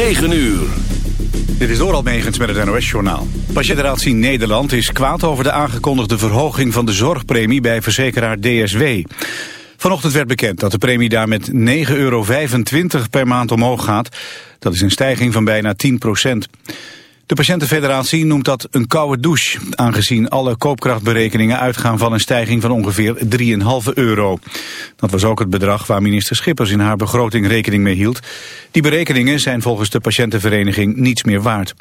9 uur. Dit is Doral Megens met het NOS-journaal. Patiëntenraad Nederland is kwaad over de aangekondigde verhoging van de zorgpremie bij verzekeraar DSW. Vanochtend werd bekend dat de premie daar met 9,25 euro per maand omhoog gaat. Dat is een stijging van bijna 10 procent. De patiëntenfederatie noemt dat een koude douche, aangezien alle koopkrachtberekeningen uitgaan van een stijging van ongeveer 3,5 euro. Dat was ook het bedrag waar minister Schippers in haar begroting rekening mee hield. Die berekeningen zijn volgens de patiëntenvereniging niets meer waard.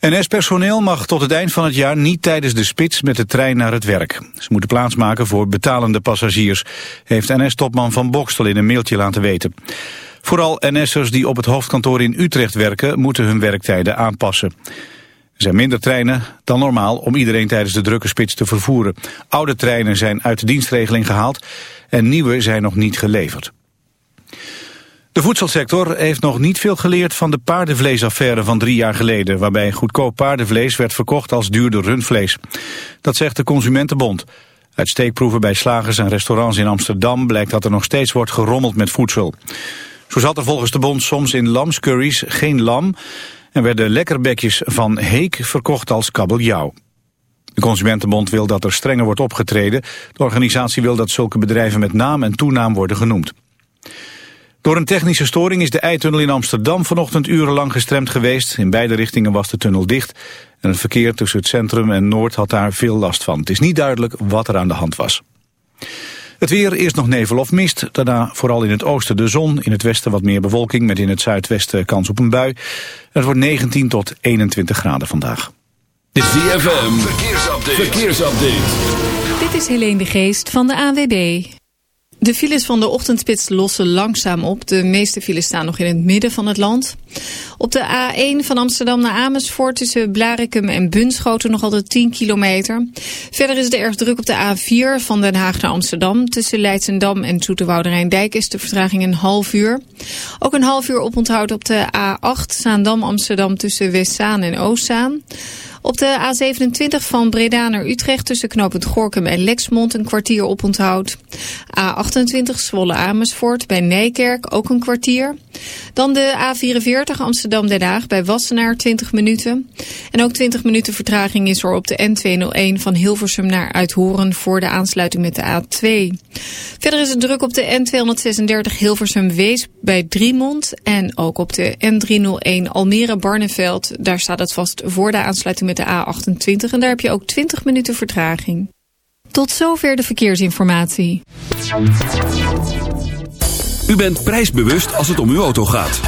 NS-personeel mag tot het eind van het jaar niet tijdens de spits met de trein naar het werk. Ze moeten plaatsmaken voor betalende passagiers, heeft NS-topman Van Bokstel in een mailtje laten weten. Vooral NS'ers die op het hoofdkantoor in Utrecht werken moeten hun werktijden aanpassen. Er zijn minder treinen dan normaal om iedereen tijdens de drukke spits te vervoeren. Oude treinen zijn uit de dienstregeling gehaald en nieuwe zijn nog niet geleverd. De voedselsector heeft nog niet veel geleerd van de paardenvleesaffaire van drie jaar geleden... waarbij goedkoop paardenvlees werd verkocht als duurder rundvlees. Dat zegt de Consumentenbond. Uit steekproeven bij slagers en restaurants in Amsterdam blijkt dat er nog steeds wordt gerommeld met voedsel. Zo zat er volgens de bond soms in lamscurries geen lam... en werden lekkerbekjes van Heek verkocht als kabeljauw. De Consumentenbond wil dat er strenger wordt opgetreden. De organisatie wil dat zulke bedrijven met naam en toenaam worden genoemd. Door een technische storing is de eitunnel in Amsterdam vanochtend urenlang gestremd geweest. In beide richtingen was de tunnel dicht en het verkeer tussen het centrum en Noord had daar veel last van. Het is niet duidelijk wat er aan de hand was. Het weer, eerst nog nevel of mist, daarna vooral in het oosten de zon, in het westen wat meer bewolking met in het zuidwesten kans op een bui. Het wordt 19 tot 21 graden vandaag. Dit is DFM, verkeersupdate. verkeersupdate. Dit is Helene de Geest van de AWB. De files van de ochtendspits lossen langzaam op. De meeste files staan nog in het midden van het land. Op de A1 van Amsterdam naar Amersfoort tussen Blarikum en Bunschoten nog altijd 10 kilometer. Verder is het erg druk op de A4 van Den Haag naar Amsterdam. Tussen Leidsendam en Zoeterwoude Rijndijk is de vertraging een half uur. Ook een half uur oponthoud op de A8 Zaandam-Amsterdam tussen Westzaan en Oostzaan. Op de A27 van Breda naar Utrecht tussen knooppunt Gorkum en Lexmond een kwartier op onthoud. A28 Zwolle Amersfoort bij Nijkerk ook een kwartier. Dan de A44 Amsterdam-Den Haag bij Wassenaar 20 minuten. En ook 20 minuten vertraging is er op de N201 van Hilversum naar Uithoren voor de aansluiting met de A2. Verder is het druk op de N236 Hilversum-Wees bij Driemond. En ook op de N301 Almere-Barneveld. Daar staat het vast voor de aansluiting met de A28. En daar heb je ook 20 minuten vertraging. Tot zover de verkeersinformatie. U bent prijsbewust als het om uw auto gaat.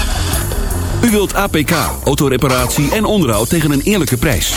U wilt APK, autoreparatie en onderhoud tegen een eerlijke prijs.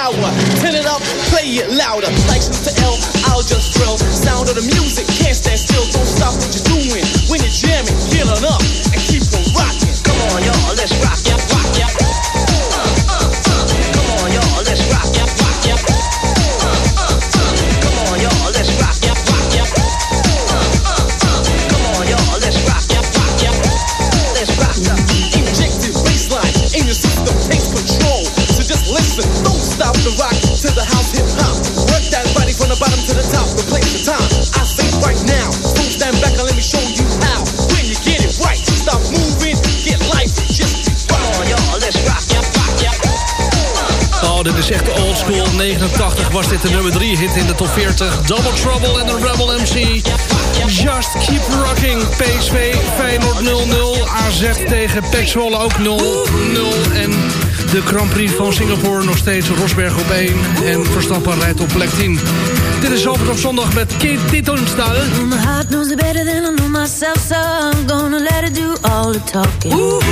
hour. Tegen Pek Zwolle ook 0-0. En de Grand Prix van Singapore nog steeds Rosberg op 1. En Verstappen rijdt op plek 10. Dit is Zalvert op zondag met Kate Tittonstal. My heart knows it better than I know myself. So I'm gonna let it do all the talking. Ooh.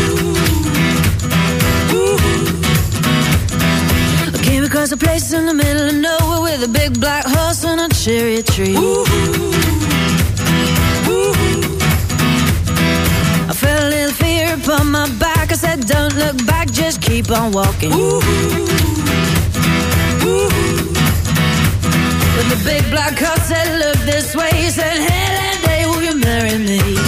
Across a place in the middle of nowhere with a big black horse and a cherry tree. Ooh. Ooh. I felt a upon my back. I said, Don't look back, just keep on walking. Ooh. But the big black horse said, Look this way. He said, Hey, that day, will you marry me?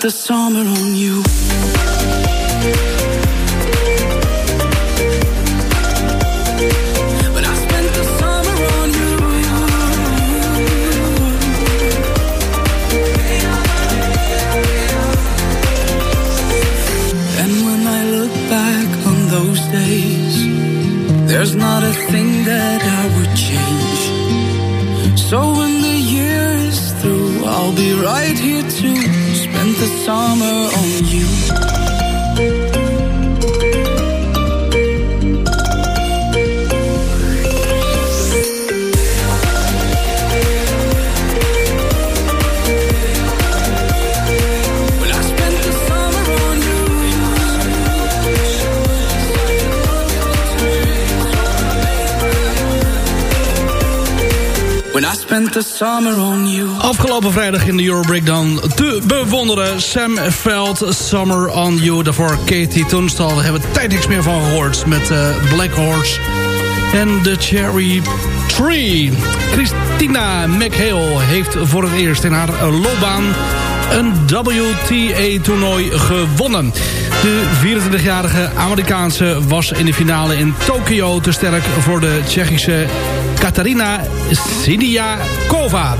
The summer on you. Summer on you. Afgelopen vrijdag in de Euro Breakdown te bewonderen. Sam Veld, Summer on You. Daarvoor Katie Tunstall. We hebben tijd niks meer van gehoord. Met eh, Black Horse en The Cherry Tree. Christina McHale heeft voor het eerst in haar loopbaan een WTA-toernooi gewonnen. De 24-jarige Amerikaanse was in de finale in Tokio te sterk voor de Tsjechische Katarina Siniakova.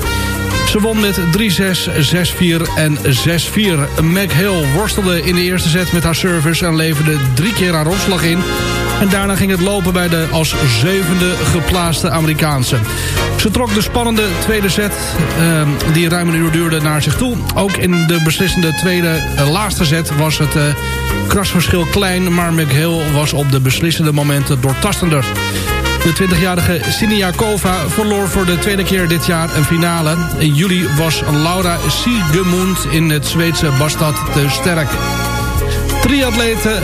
Ze won met 3-6, 6-4 en 6-4. McHale worstelde in de eerste set met haar service en leverde drie keer haar opslag in. En daarna ging het lopen bij de als zevende geplaatste Amerikaanse. Ze trok de spannende tweede set, eh, die ruim een uur duurde, naar zich toe. Ook in de beslissende tweede, eh, laatste set was het eh, krasverschil klein... maar McHale was op de beslissende momenten doortastender. De 20-jarige Siniakova verloor voor de tweede keer dit jaar een finale. In juli was Laura Siegemund in het Zweedse Bastad te sterk. Triatlete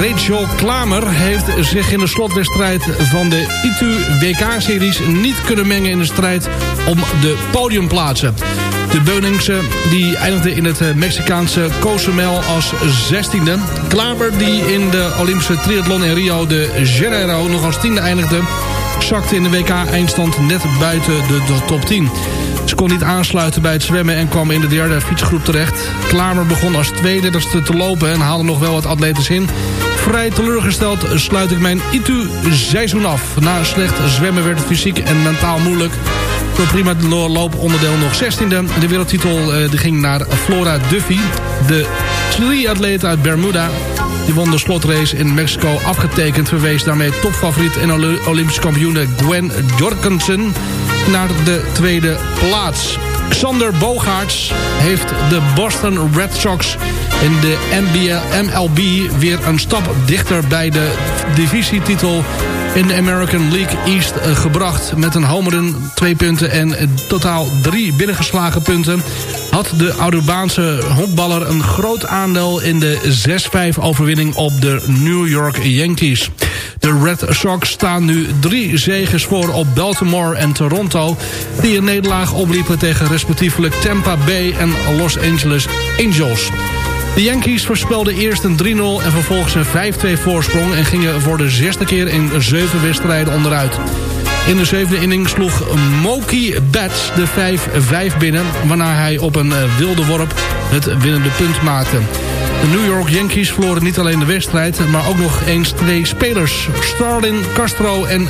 Rachel Klamer heeft zich in de slotwedstrijd van de ITU WK-series niet kunnen mengen in de strijd om de podiumplaatsen. De Beuningse die eindigde in het Mexicaanse Cozumel als 16e. Klamer die in de Olympische triathlon in Rio de Janeiro nog als 10e eindigde... zakte in de WK-eindstand net buiten de, de top 10. Ze kon niet aansluiten bij het zwemmen en kwam in de derde fietsgroep terecht. Klamer begon als tweede te lopen en haalde nog wel wat atletes in. Vrij teleurgesteld sluit ik mijn ITU-seizoen af. Na slecht zwemmen werd het fysiek en mentaal moeilijk. Door prima looponderdeel nog 16e. De wereldtitel eh, ging naar Flora Duffy. De triatleet uit Bermuda. Die won de slotrace in Mexico afgetekend. Verwees daarmee topfavoriet en Olympisch kampioene Gwen Jorgensen naar de tweede plaats. Xander Bogaerts heeft de Boston Red Sox in de MLB weer een stap dichter bij de divisietitel in de American League East gebracht. Met een homerun, twee punten en totaal drie binnengeslagen punten. had de Arubaanse honkballer een groot aandeel in de 6-5 overwinning op de New York Yankees. De Red Sox staan nu drie zegens voor op Baltimore en Toronto... die een nederlaag opliepen tegen respectievelijk Tampa Bay en Los Angeles Angels. De Yankees voorspelden eerst een 3-0 en vervolgens een 5-2 voorsprong... en gingen voor de zesde keer in zeven wedstrijden onderuit. In de zevende inning sloeg Mookie Betts de 5-5 binnen... waarna hij op een eh, wilde worp het winnende punt maakte. De New York Yankees verloren niet alleen de wedstrijd... maar ook nog eens twee spelers. Starlin Castro en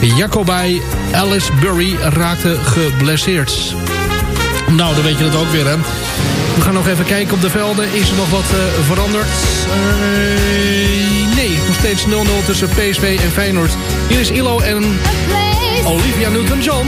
Jacoby Alice Burry raakten geblesseerd. Nou, dan weet je dat ook weer, hè. We gaan nog even kijken op de velden. Is er nog wat uh, veranderd? Uh, nee, nog steeds 0-0 tussen PSV en Feyenoord. Hier is Ilo en Olivia Newton-John.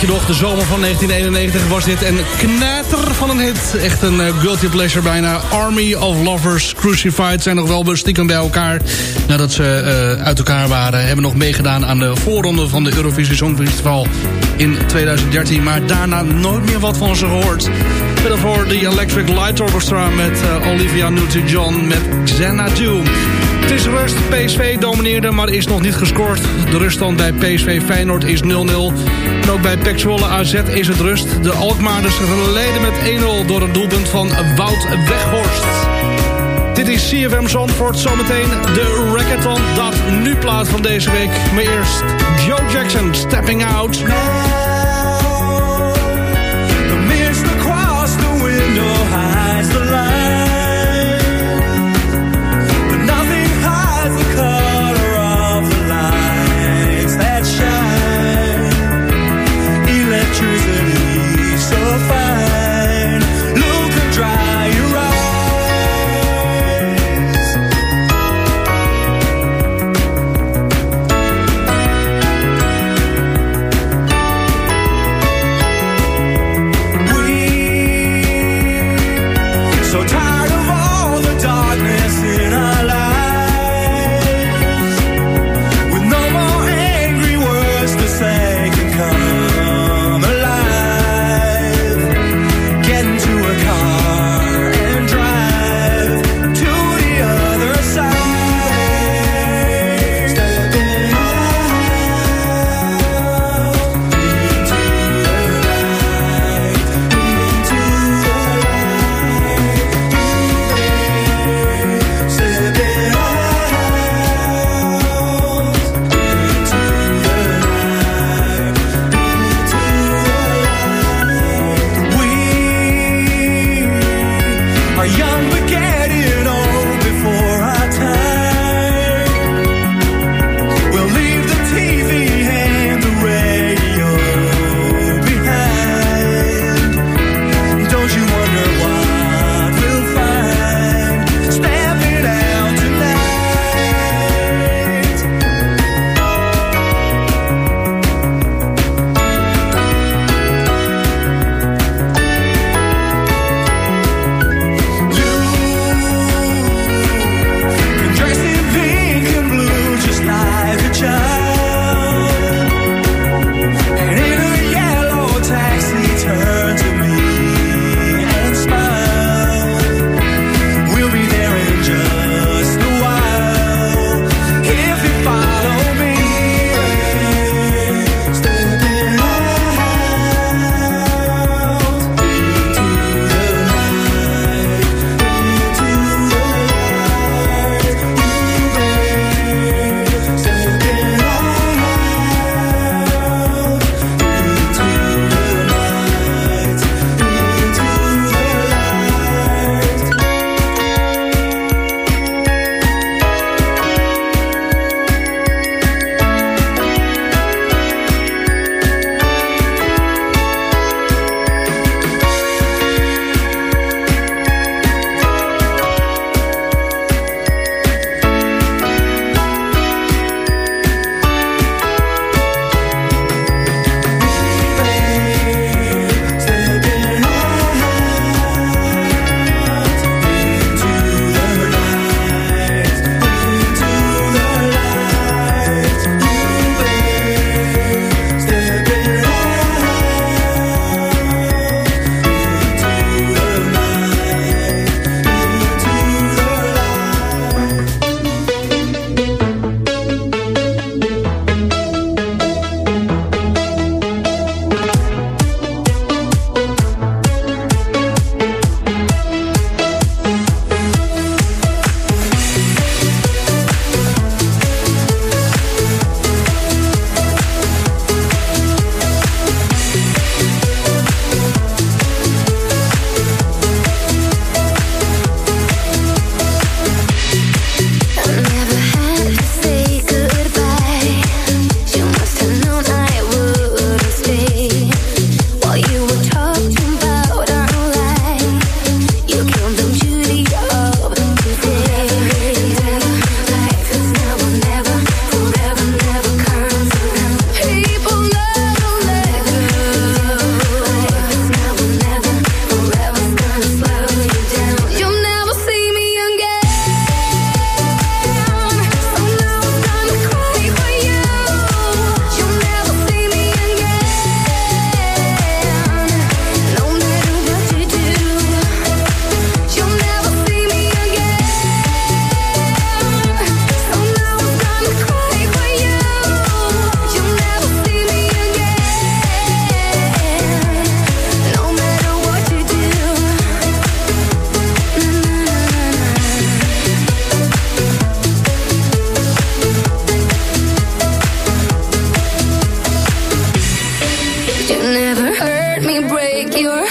Je de zomer van 1991 was dit een knater van een hit. Echt een uh, guilty pleasure bijna. Army of Lovers Crucified zijn nog wel stiekem bij elkaar. Nadat ze uh, uit elkaar waren. Hebben nog meegedaan aan de voorronde van de Eurovisie Songfestival in 2013. Maar daarna nooit meer wat van ze gehoord. Met daarvoor de Electric Light Orchestra met uh, Olivia Newton-John met Xanadu. Het is rust, PSV domineerde, maar is nog niet gescoord. De ruststand bij PSV Feyenoord is 0-0. En ook bij Zwolle AZ is het rust. De Alkmaarders leden met 1-0 door een doelpunt van Wout Weghorst. Dit is CFM Zandvoort, zometeen de Rackathon dat nu plaat van deze week. Maar eerst Joe Jackson, Stepping Out.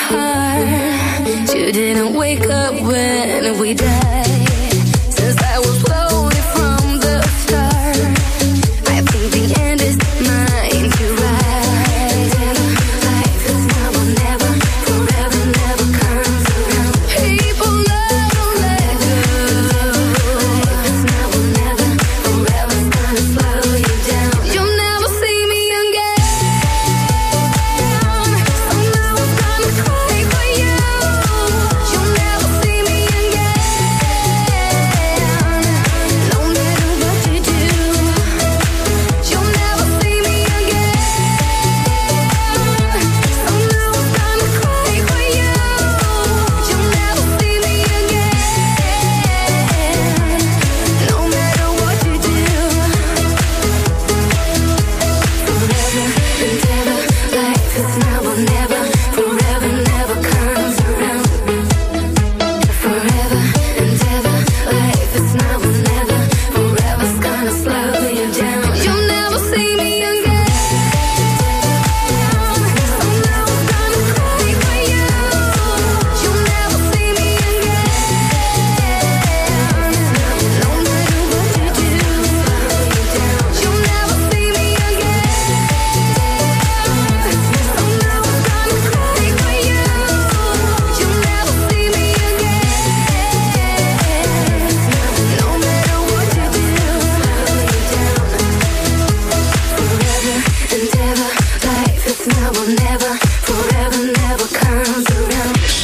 Heart. You didn't wake up when we died.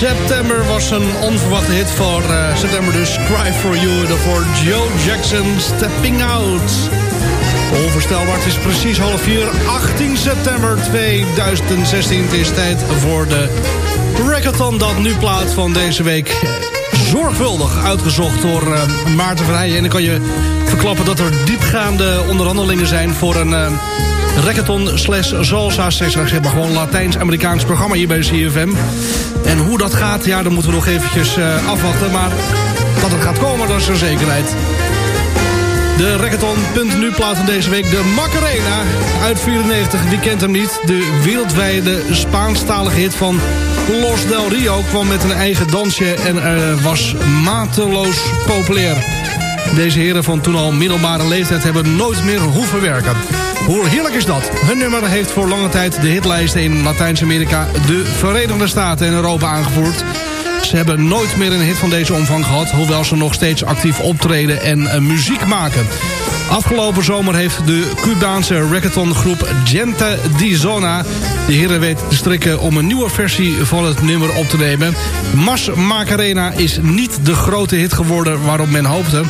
September was een onverwachte hit voor eh, september, dus Cry For You. Daarvoor Joe Jackson, Stepping Out. Onvoorstelbaar, het is precies half vier, 18 september 2016. Het is tijd voor de Rackathon dat nu plaat van deze week. Zorgvuldig uitgezocht door eh, Maarten van. En ik kan je verklappen dat er diepgaande onderhandelingen zijn voor een... eh, Rackathon slash salsa. Zeg maar gewoon Latijns-Amerikaans programma hier bij CFM. En hoe dat gaat, ja, dan moeten we nog eventjes eh, afwachten. Maar dat het gaat komen, dat is een zekerheid. De Rackathon punt nu plaat van deze week. De Macarena uit 94. Wie kent hem niet? De wereldwijde Spaanstalige hit van Los Del Rio kwam met een eigen dansje en eh, was mateloos populair. Deze heren van toen al middelbare leeftijd hebben nooit meer hoeven werken. Hoe heerlijk is dat? Hun nummer heeft voor lange tijd de hitlijsten in Latijns-Amerika, de Verenigde Staten en Europa aangevoerd. Ze hebben nooit meer een hit van deze omvang gehad... hoewel ze nog steeds actief optreden en eh, muziek maken. Afgelopen zomer heeft de Cubaanse reggaetongroep Gente di Zona... de heren weten te strikken om een nieuwe versie van het nummer op te nemen. Mas Macarena is niet de grote hit geworden waarop men hoopte...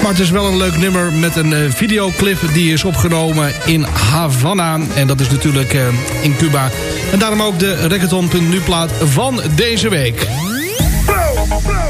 Maar het is wel een leuk nummer met een eh, videoclip die is opgenomen in Havana. En dat is natuurlijk eh, in Cuba. En daarom ook de reggaeton.nu plaat van deze week.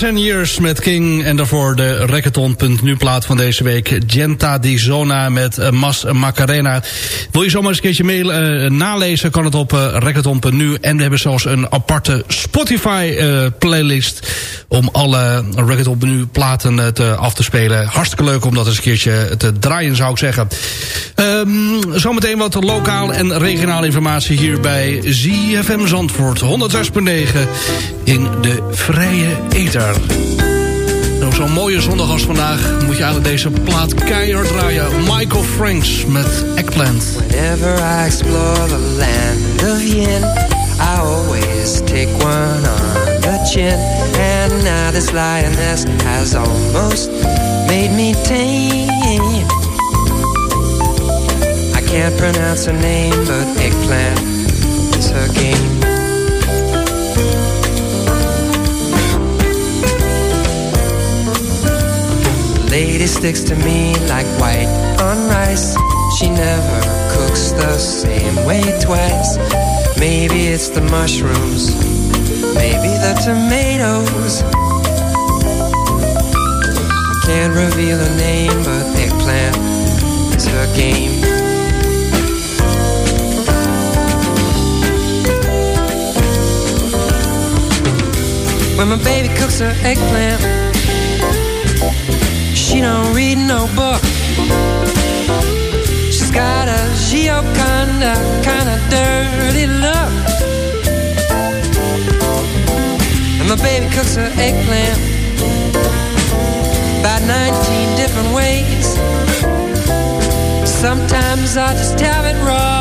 Years and Years met King. En daarvoor de Racketon.nu plaat van deze week. Genta di Zona met uh, Mas Macarena. Wil je zomaar eens een keertje mail uh, nalezen? Kan het op uh. En we hebben zelfs een aparte Spotify playlist. Om alle Racketon.nu platen te, af te spelen. Hartstikke leuk om dat eens een keertje te draaien zou ik zeggen. Um, zometeen wat lokaal en regionale informatie hier bij ZFM Zandvoort. 106.9 in de vrije ether. Nou, zo'n mooie zondag als vandaag moet je eigenlijk deze plaat keihard draaien. Michael Franks met Eggplant. Whenever I explore the land of yin, I always take one on the chin. And now this lioness has almost made me tame. I can't pronounce her name, but eggplant is her game. Lady sticks to me like white on rice. She never cooks the same way twice. Maybe it's the mushrooms, maybe the tomatoes. Can't reveal her name, but eggplant is her game. When my baby cooks her eggplant she don't read no book. She's got a Gioconda kind of dirty look. And my baby cooks her eggplant about 19 different ways. Sometimes I just have it raw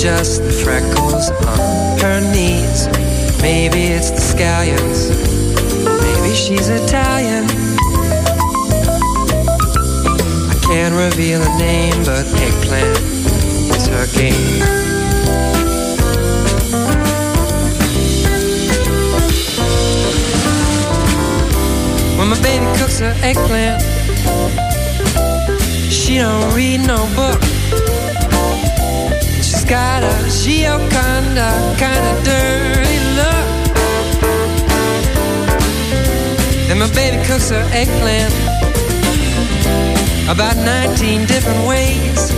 just the freckles on her knees. Maybe it's the scallions. Maybe she's Italian. I can't reveal a name, but eggplant is her game. When my baby cooks her eggplant, she don't read no book. Got a Gioconda kind of dirty look. And my baby cooks her eggplant about 19 different ways.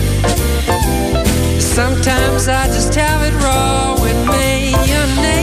Sometimes I just have it raw with mayonnaise.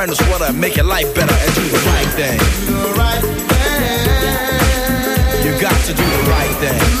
brand new sweater, make your life better and do the right thing. Do the right thing. You got to do the right thing.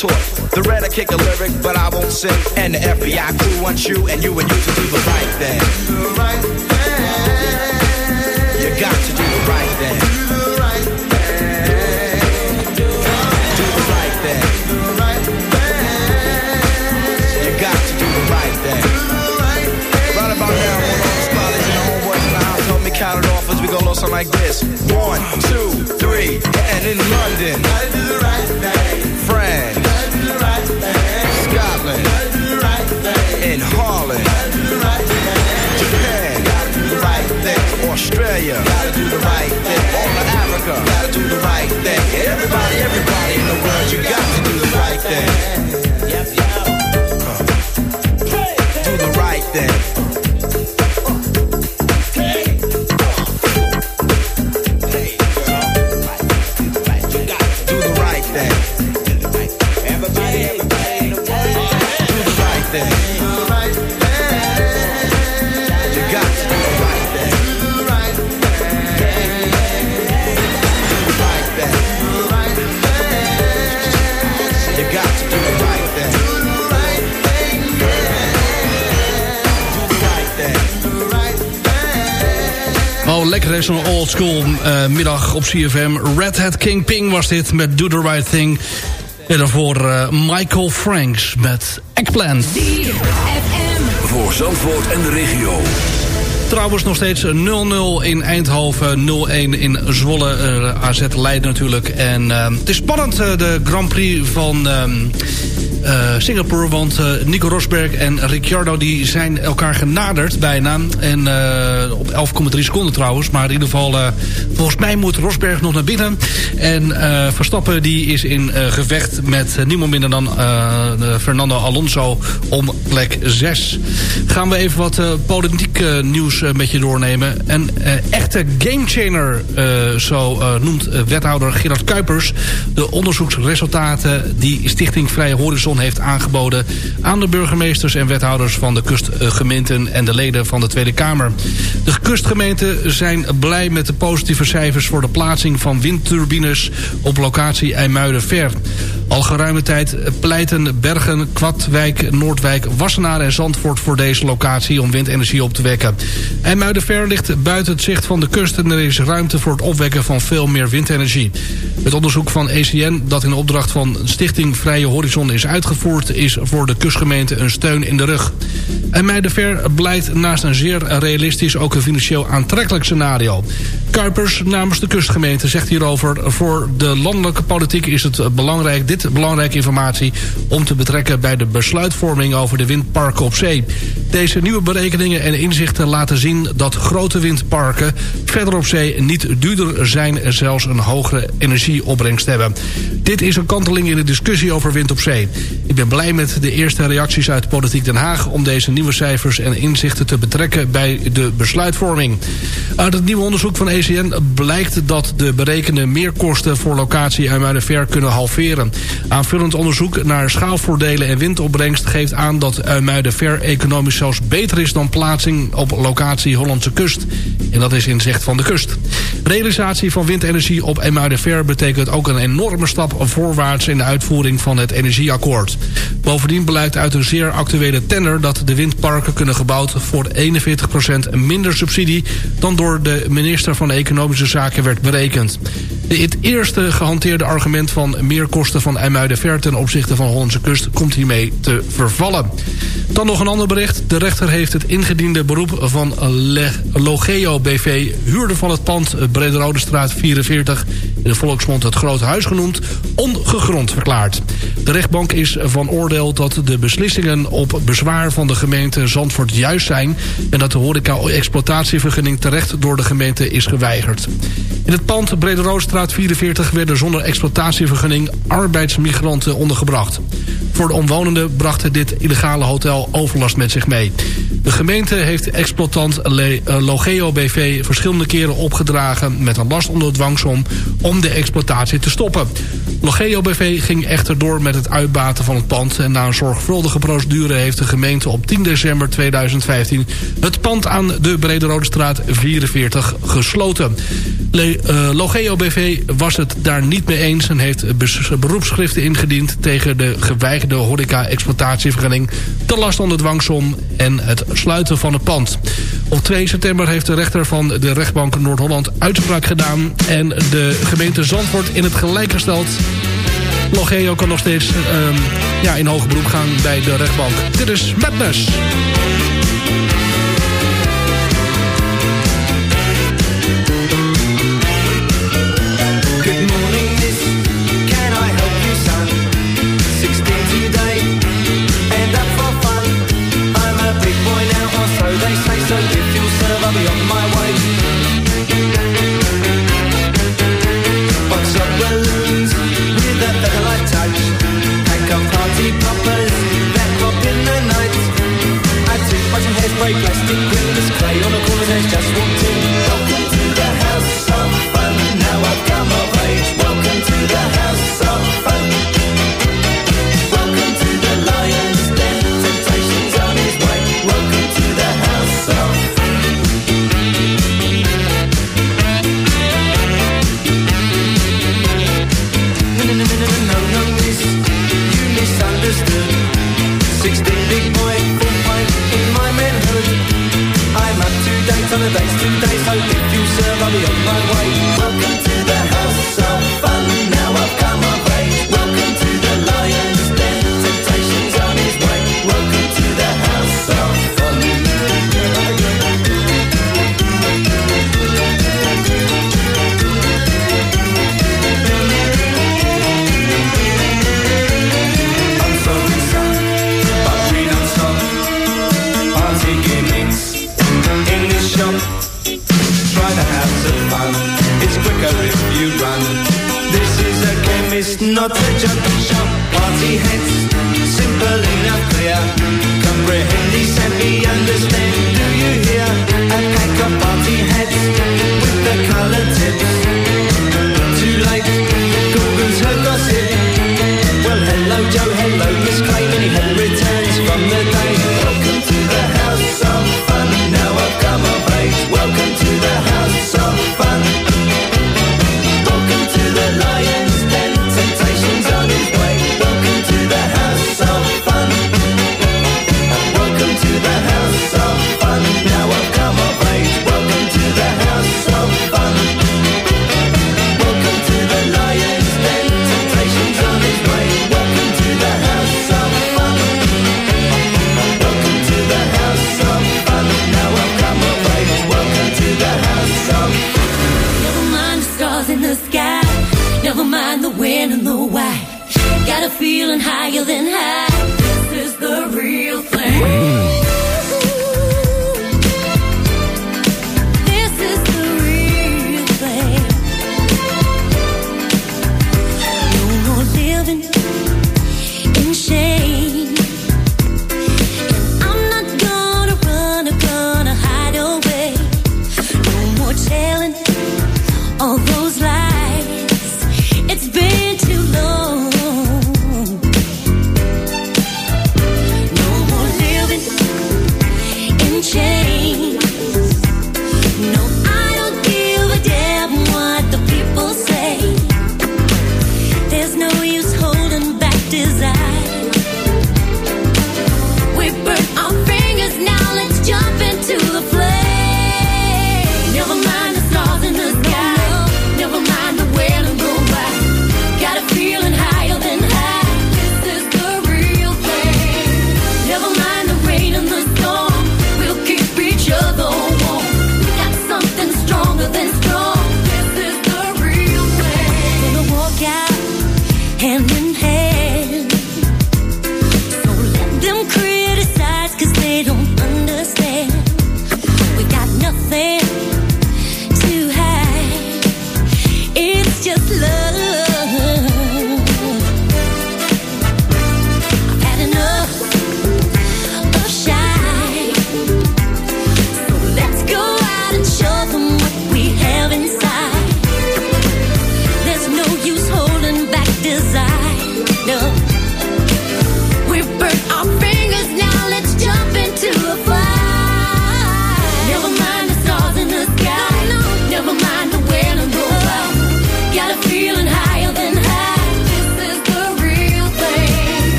The red I kick a lyric, but I won't sing. And the FBI crew wants you and you and you to do the right thing. Do the right thing. You got to do the right thing. Do the right thing. Do the right thing. You got to do the right thing. Right about now, all the scholars and. Help me count it off as we go something like this. One, two, three, and in London. Gotta do the right thing. Japan. Gotta do the right thing. Australia. Gotta do the right thing. All of Africa. Gotta do the right thing. Everybody, everybody in the world, you got to do the right thing. Yep. Do the right thing. Lekker old school eh, middag op CFM. Red Hat King Ping was dit met Do The Right Thing. En daarvoor eh, Michael Franks met Eggplant. Voor Zandvoort en de regio. Trouwens nog steeds 0-0 in Eindhoven, 0-1 in Zwolle. eh, AZ Leiden natuurlijk. En eh, het is spannend, eh, de Grand Prix van eh, Singapore. Want eh, Nico Rosberg en Ricciardo die zijn elkaar genaderd bijna. En eh, op 11,3 seconden trouwens. Maar in ieder geval, volgens mij moet Rosberg nog naar binnen. En Verstappen die is in gevecht met niemand minder dan Fernando Alonso om plek 6. Gaan we even wat politiek nieuws met je doornemen. Een echte gamechanger, zo noemt wethouder Gerard Kuipers... de onderzoeksresultaten die Stichting Vrije Horizon heeft aangeboden... aan de burgemeesters en wethouders van de kustgemeenten... en de leden van de Tweede Kamer. De kustgemeenten zijn blij met de positieve cijfers... voor de plaatsing van windturbines op locatie IJmuiden-Ver. Al geruime tijd pleiten Bergen, Kwadwijk, Noordwijk, Wassenaar en Zandvoort voor deze locatie om windenergie op te wekken. IJmuidenver ligt buiten het zicht van de kust en er is ruimte voor het opwekken van veel meer windenergie. Het onderzoek van ECN dat in opdracht van Stichting Vrije Horizon is uitgevoerd is voor de kustgemeente een steun in de rug. IJmuidenver blijkt naast een zeer realistisch ook een financieel aantrekkelijk scenario. Kuipers namens de kustgemeente zegt hierover... voor de landelijke politiek is het belangrijk, dit belangrijke informatie... om te betrekken bij de besluitvorming over de windparken op zee. Deze nieuwe berekeningen en inzichten laten zien dat grote windparken... verder op zee niet duurder zijn en zelfs een hogere energieopbrengst hebben. Dit is een kanteling in de discussie over wind op zee. Ik ben blij met de eerste reacties uit Politiek Den Haag... om deze nieuwe cijfers en inzichten te betrekken bij de besluitvorming. Uit het nieuwe onderzoek van ECN blijkt dat de berekende meerkosten voor locatie IJmuidenver kunnen halveren. Aanvullend onderzoek naar schaalvoordelen en windopbrengst geeft aan dat IJmuidenver economisch zelfs beter is dan plaatsing op locatie Hollandse kust. En dat is in zicht van de kust. Realisatie van windenergie op IJmuidenver betekent ook een enorme stap voorwaarts in de uitvoering van het energieakkoord. Bovendien blijkt uit een zeer actuele tender... dat de windparken kunnen gebouwd voor 41% minder subsidie... dan door de minister van Economische Zaken werd berekend. Het eerste gehanteerde argument van meerkosten van IJmuiden-Ver... ten opzichte van Hollandse kust komt hiermee te vervallen. Dan nog een ander bericht. De rechter heeft het ingediende beroep van Logeo BV... huurder van het pand Brederode straat 44... in de volksmond het Grote Huis genoemd... ongegrond verklaard. De rechtbank is van oordeel dat de beslissingen op bezwaar van de gemeente Zandvoort juist zijn... en dat de horeca-exploitatievergunning terecht door de gemeente is geweigerd. In het pand Brederoodstraat 44 werden zonder exploitatievergunning arbeidsmigranten ondergebracht. Voor de omwonenden bracht dit illegale hotel overlast met zich mee. De gemeente heeft exploitant Le uh, Logeo BV verschillende keren opgedragen... met een last onder dwangsom om de exploitatie te stoppen. Logeo BV ging echter door met het uitbaten van het pand... en na een zorgvuldige procedure heeft de gemeente op 10 december 2015... het pand aan de Brederode straat 44 gesloten. Le uh, Logeo BV was het daar niet mee eens... en heeft ingediend tegen de geweigerde horeca-exploitatievergunning... te last onder dwangsom en het sluiten van het pand. Op 2 september heeft de rechter van de rechtbank Noord-Holland uitspraak gedaan... en de gemeente Zandvoort in het gelijk gesteld... Logeo kan nog steeds um, ja, in hoger beroep gaan bij de rechtbank. Dit is Madness.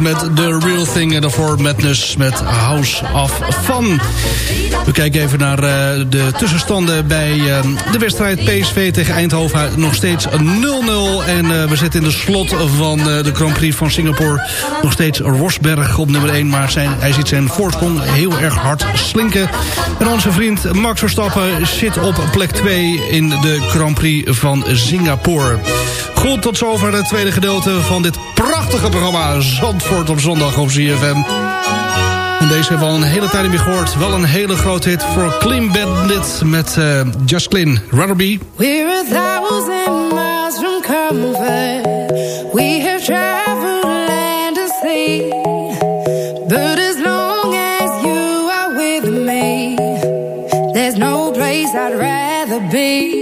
Met The Real Thing... en daarvoor Madness met House of van We kijken even naar eh, de tussenstanden bij eh, de wedstrijd PSV tegen Eindhoven. Nog steeds 0-0 en eh, we zitten in de slot van de Grand Prix van Singapore. Nog steeds Rosberg op nummer 1, maar zijn, hij ziet zijn voorsprong heel erg hard slinken. En onze vriend Max Verstappen zit op plek 2 in de Grand Prix van Singapore. Goed, tot zover het tweede gedeelte van dit pro prachtige programma Zandvoort op zondag op ZFM. En deze hebben we al een hele tijd niet meer gehoord. Wel een hele grote hit voor Clean Bandit met uh, Just Clean, We're a thousand miles from comfort. We have traveled land and sea. But as long as you are with me. There's no place I'd rather be.